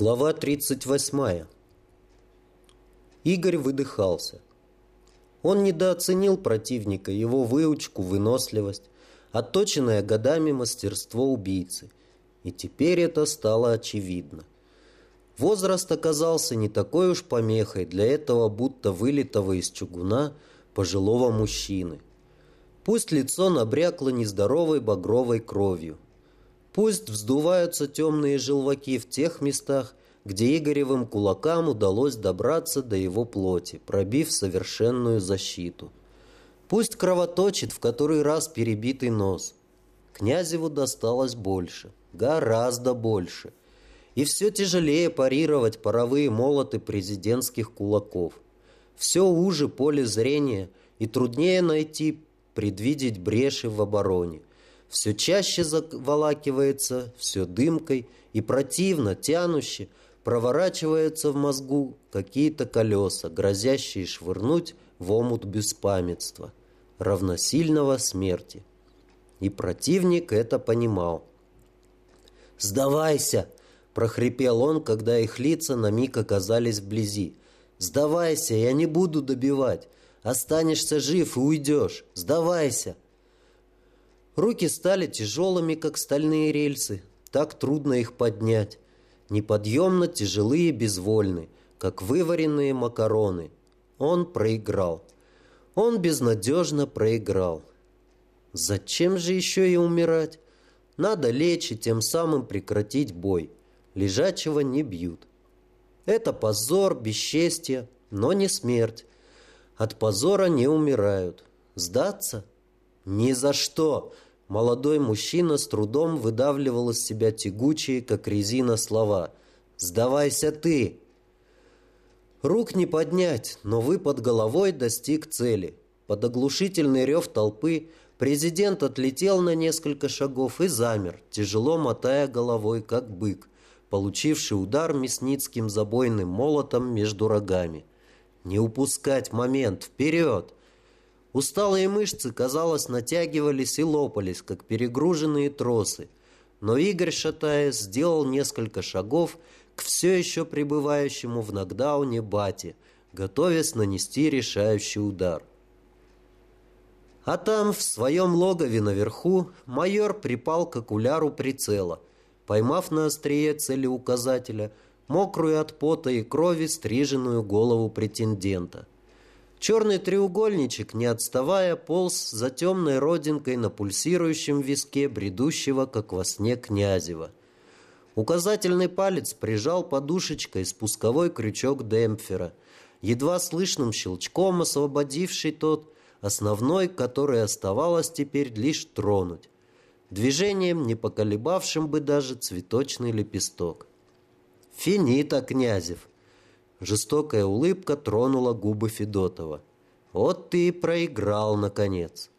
Глава 38. Игорь выдыхался. Он недооценил противника, его выучку, выносливость, отточенное годами мастерство убийцы. И теперь это стало очевидно. Возраст оказался не такой уж помехой для этого будто вылитого из чугуна пожилого мужчины. Пусть лицо набрякло нездоровой багровой кровью – Пусть вздуваются темные желваки в тех местах, где Игоревым кулакам удалось добраться до его плоти, пробив совершенную защиту. Пусть кровоточит в который раз перебитый нос. Князеву досталось больше, гораздо больше. И все тяжелее парировать паровые молоты президентских кулаков. Все уже поле зрения и труднее найти, предвидеть бреши в обороне все чаще заволакивается, все дымкой и противно, тянуще, проворачиваются в мозгу какие-то колеса, грозящие швырнуть в омут беспамятства, равносильного смерти. И противник это понимал. «Сдавайся!» – прохрипел он, когда их лица на миг оказались вблизи. «Сдавайся, я не буду добивать. Останешься жив и уйдешь. Сдавайся!» Руки стали тяжелыми, как стальные рельсы. Так трудно их поднять. Неподъемно тяжелые безвольны, как вываренные макароны. Он проиграл. Он безнадежно проиграл. Зачем же еще и умирать? Надо лечь и тем самым прекратить бой. Лежачего не бьют. Это позор, бесчестье, но не смерть. От позора не умирают. Сдаться? Ни за что! Молодой мужчина с трудом выдавливал из себя тягучие, как резина, слова. «Сдавайся ты!» Рук не поднять, но выпад головой достиг цели. Под оглушительный рев толпы президент отлетел на несколько шагов и замер, тяжело мотая головой, как бык, получивший удар мясницким забойным молотом между рогами. «Не упускать момент! Вперед!» Усталые мышцы, казалось, натягивались и лопались, как перегруженные тросы. Но Игорь, шатаясь, сделал несколько шагов к все еще пребывающему в нокдауне бате, готовясь нанести решающий удар. А там, в своем логове наверху, майор припал к окуляру прицела, поймав на острие целеуказателя мокрую от пота и крови стриженную голову претендента – Черный треугольничек, не отставая, полз за темной родинкой на пульсирующем виске бредущего, как во сне, Князева. Указательный палец прижал подушечкой спусковой крючок демпфера, едва слышным щелчком освободивший тот, основной, который оставалось теперь лишь тронуть, движением, не поколебавшим бы даже цветочный лепесток. «Финита, Князев!» Жестокая улыбка тронула губы Федотова. «Вот ты и проиграл, наконец!»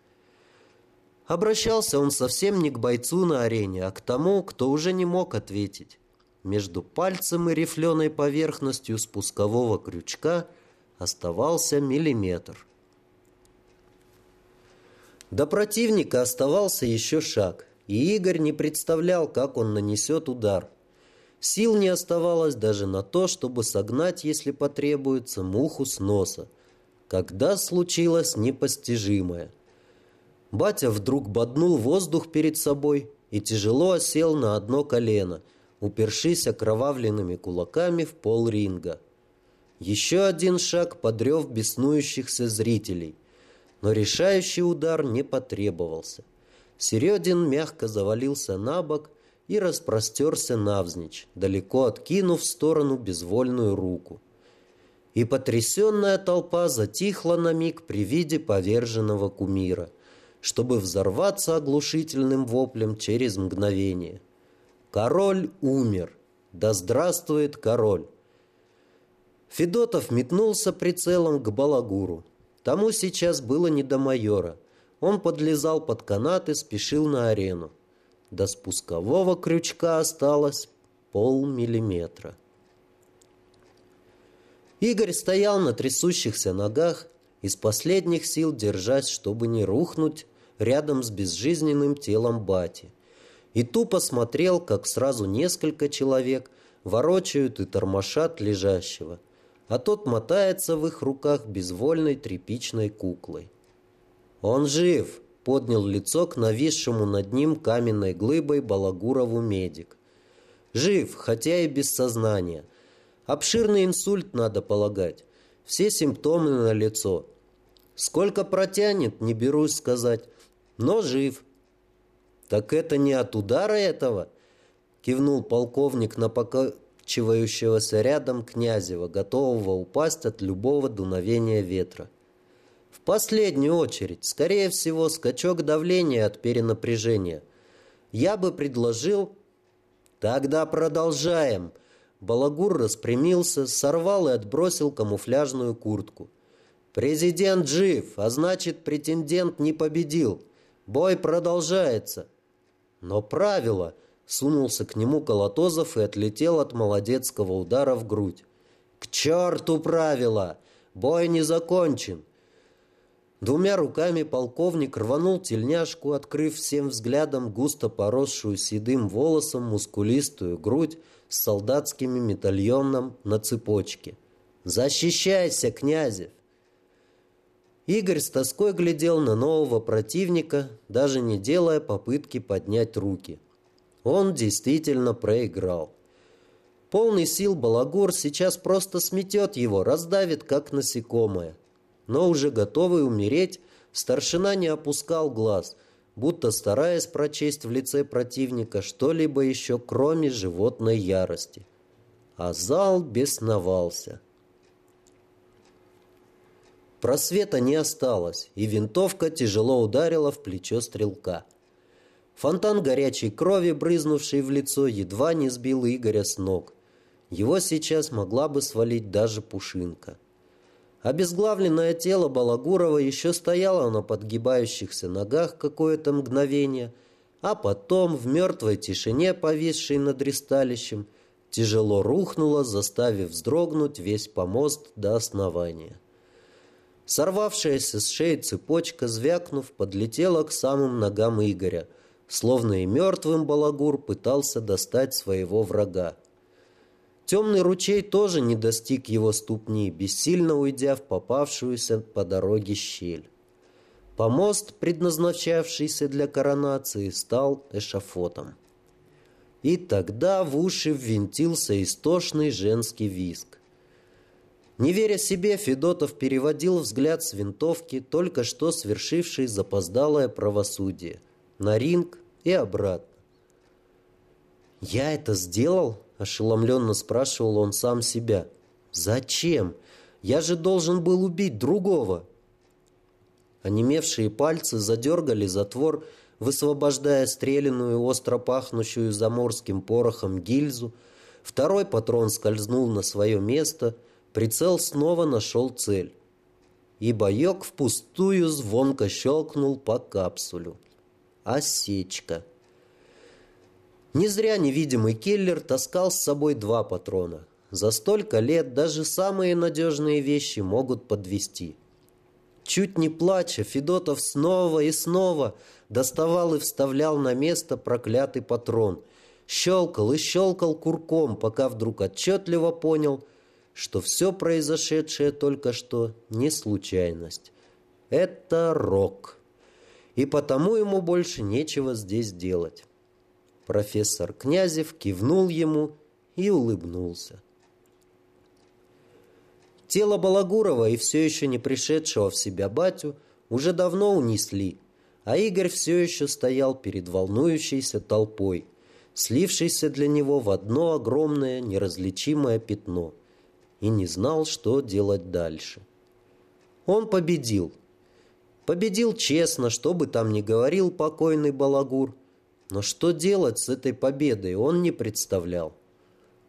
Обращался он совсем не к бойцу на арене, а к тому, кто уже не мог ответить. Между пальцем и рифленой поверхностью спускового крючка оставался миллиметр. До противника оставался еще шаг, и Игорь не представлял, как он нанесет удар – Сил не оставалось даже на то, чтобы согнать, если потребуется, муху с носа. Когда случилось непостижимое. Батя вдруг боднул воздух перед собой и тяжело осел на одно колено, упершись окровавленными кулаками в пол ринга. Еще один шаг подрев беснующихся зрителей, но решающий удар не потребовался. Середин мягко завалился на бок и распростерся навзничь, далеко откинув в сторону безвольную руку. И потрясенная толпа затихла на миг при виде поверженного кумира, чтобы взорваться оглушительным воплем через мгновение. Король умер. Да здравствует король! Федотов метнулся прицелом к балагуру. Тому сейчас было не до майора. Он подлезал под канат и спешил на арену. До спускового крючка осталось полмиллиметра. Игорь стоял на трясущихся ногах, из последних сил держась, чтобы не рухнуть рядом с безжизненным телом бати. И тупо смотрел, как сразу несколько человек ворочают и тормошат лежащего, а тот мотается в их руках безвольной тряпичной куклой. «Он жив!» — поднял лицо к нависшему над ним каменной глыбой Балагурову медик. «Жив, хотя и без сознания. Обширный инсульт, надо полагать. Все симптомы на лицо. Сколько протянет, не берусь сказать, но жив». «Так это не от удара этого?» — кивнул полковник на покачивающегося рядом Князева, готового упасть от любого дуновения ветра. Последнюю очередь, скорее всего, скачок давления от перенапряжения. Я бы предложил... Тогда продолжаем. Балагур распрямился, сорвал и отбросил камуфляжную куртку. Президент жив, а значит, претендент не победил. Бой продолжается. Но правило... Сунулся к нему Колотозов и отлетел от молодецкого удара в грудь. «К черту правила! Бой не закончен! Двумя руками полковник рванул тельняшку, открыв всем взглядом густо поросшую седым волосом мускулистую грудь с солдатским медальоном на цепочке. «Защищайся, Князев!» Игорь с тоской глядел на нового противника, даже не делая попытки поднять руки. Он действительно проиграл. Полный сил балагур сейчас просто сметет его, раздавит, как насекомое но уже готовый умереть, старшина не опускал глаз, будто стараясь прочесть в лице противника что-либо еще, кроме животной ярости. А зал бесновался. Просвета не осталось, и винтовка тяжело ударила в плечо стрелка. Фонтан горячей крови, брызнувший в лицо, едва не сбил Игоря с ног. Его сейчас могла бы свалить даже пушинка. Обезглавленное тело Балагурова еще стояло на подгибающихся ногах какое-то мгновение, а потом в мертвой тишине, повисшей над ристалищем, тяжело рухнуло, заставив вздрогнуть весь помост до основания. Сорвавшаяся с шеи цепочка, звякнув, подлетела к самым ногам Игоря, словно и мертвым Балагур пытался достать своего врага. Темный ручей тоже не достиг его ступни, бессильно уйдя в попавшуюся по дороге щель. Помост, предназначавшийся для коронации, стал эшафотом. И тогда в уши ввинтился истошный женский визг. Не веря себе, Федотов переводил взгляд с винтовки, только что свершившей запоздалое правосудие, на ринг и обратно. «Я это сделал?» Ошеломленно спрашивал он сам себя. «Зачем? Я же должен был убить другого!» Онемевшие пальцы задергали затвор, высвобождая стреляную, остро пахнущую заморским порохом гильзу. Второй патрон скользнул на свое место, прицел снова нашел цель. И боек впустую звонко щелкнул по капсулю. Осечка. Не зря невидимый киллер таскал с собой два патрона. За столько лет даже самые надежные вещи могут подвести. Чуть не плача, Федотов снова и снова доставал и вставлял на место проклятый патрон. Щелкал и щелкал курком, пока вдруг отчетливо понял, что все произошедшее только что не случайность. Это рок. И потому ему больше нечего здесь делать. Профессор Князев кивнул ему и улыбнулся. Тело Балагурова и все еще не пришедшего в себя батю уже давно унесли, а Игорь все еще стоял перед волнующейся толпой, слившейся для него в одно огромное неразличимое пятно, и не знал, что делать дальше. Он победил. Победил честно, что бы там ни говорил покойный Балагур, но что делать с этой победой, он не представлял.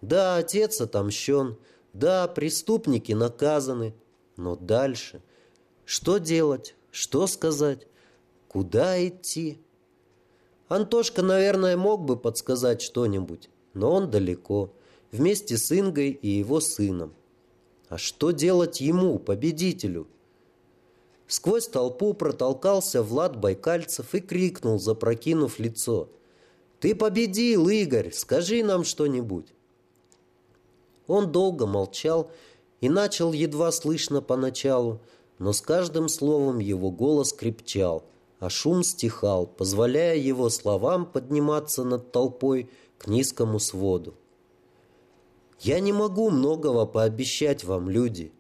Да, отец отомщен, да, преступники наказаны, но дальше? Что делать? Что сказать? Куда идти? Антошка, наверное, мог бы подсказать что-нибудь, но он далеко, вместе с Ингой и его сыном. А что делать ему, победителю? Сквозь толпу протолкался Влад Байкальцев и крикнул, запрокинув лицо. «Ты победил, Игорь! Скажи нам что-нибудь!» Он долго молчал и начал едва слышно поначалу, но с каждым словом его голос крепчал, а шум стихал, позволяя его словам подниматься над толпой к низкому своду. «Я не могу многого пообещать вам, люди.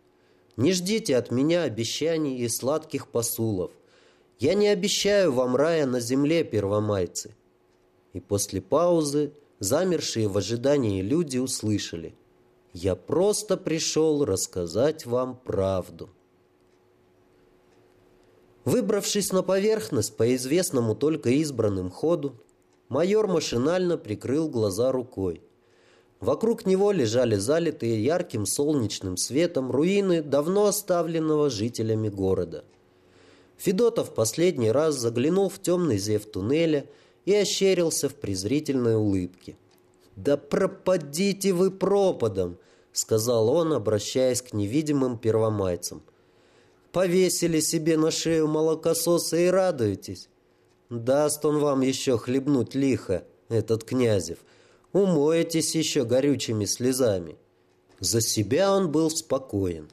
Не ждите от меня обещаний и сладких посулов. Я не обещаю вам рая на земле, первомайцы». И после паузы замершие в ожидании люди услышали. «Я просто пришел рассказать вам правду». Выбравшись на поверхность по известному только избранным ходу, майор машинально прикрыл глаза рукой. Вокруг него лежали залитые ярким солнечным светом руины давно оставленного жителями города. Федотов последний раз заглянул в темный зев туннеля и ощерился в презрительной улыбке. «Да пропадите вы пропадом!» — сказал он, обращаясь к невидимым первомайцам. Повесили себе на шею молокососа и радуетесь. Даст он вам еще хлебнуть лихо, этот Князев. Умоетесь еще горючими слезами. За себя он был спокоен.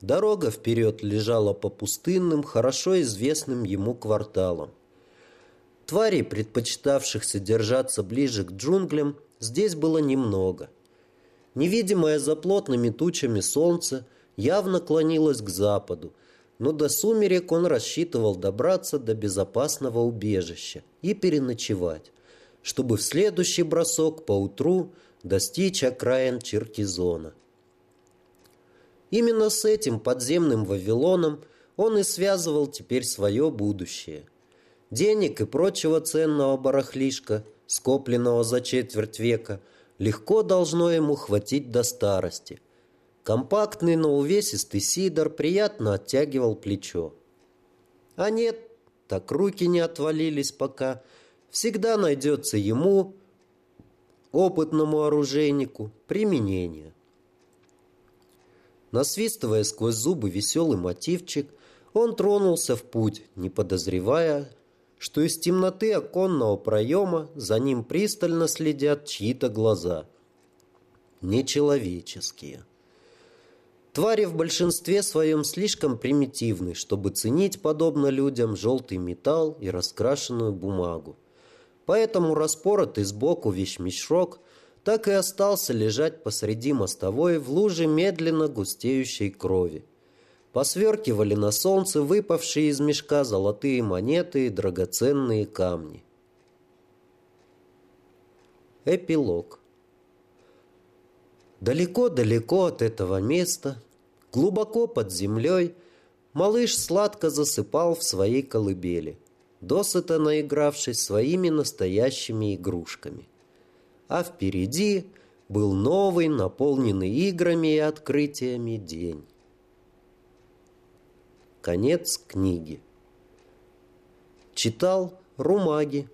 Дорога вперед лежала по пустынным, хорошо известным ему кварталам. Тварей, предпочитавшихся держаться ближе к джунглям, здесь было немного. Невидимое за плотными тучами солнце явно клонилось к западу, но до сумерек он рассчитывал добраться до безопасного убежища и переночевать, чтобы в следующий бросок поутру достичь окраин Черкизона. Именно с этим подземным Вавилоном он и связывал теперь свое будущее. Денег и прочего ценного барахлишка, скопленного за четверть века, легко должно ему хватить до старости – Компактный, но увесистый сидор приятно оттягивал плечо. А нет, так руки не отвалились пока. Всегда найдется ему, опытному оружейнику, применение. Насвистывая сквозь зубы веселый мотивчик, он тронулся в путь, не подозревая, что из темноты оконного проема за ним пристально следят чьи-то глаза. Нечеловеческие. Твари в большинстве своем слишком примитивны, чтобы ценить, подобно людям, желтый металл и раскрашенную бумагу. Поэтому распоротый сбоку вещмешок так и остался лежать посреди мостовой в луже медленно густеющей крови. Посверкивали на солнце выпавшие из мешка золотые монеты и драгоценные камни. Эпилог Далеко-далеко от этого места, глубоко под землей, малыш сладко засыпал в своей колыбели, досыта наигравшись своими настоящими игрушками. А впереди был новый, наполненный играми и открытиями день. Конец книги. Читал Румаги.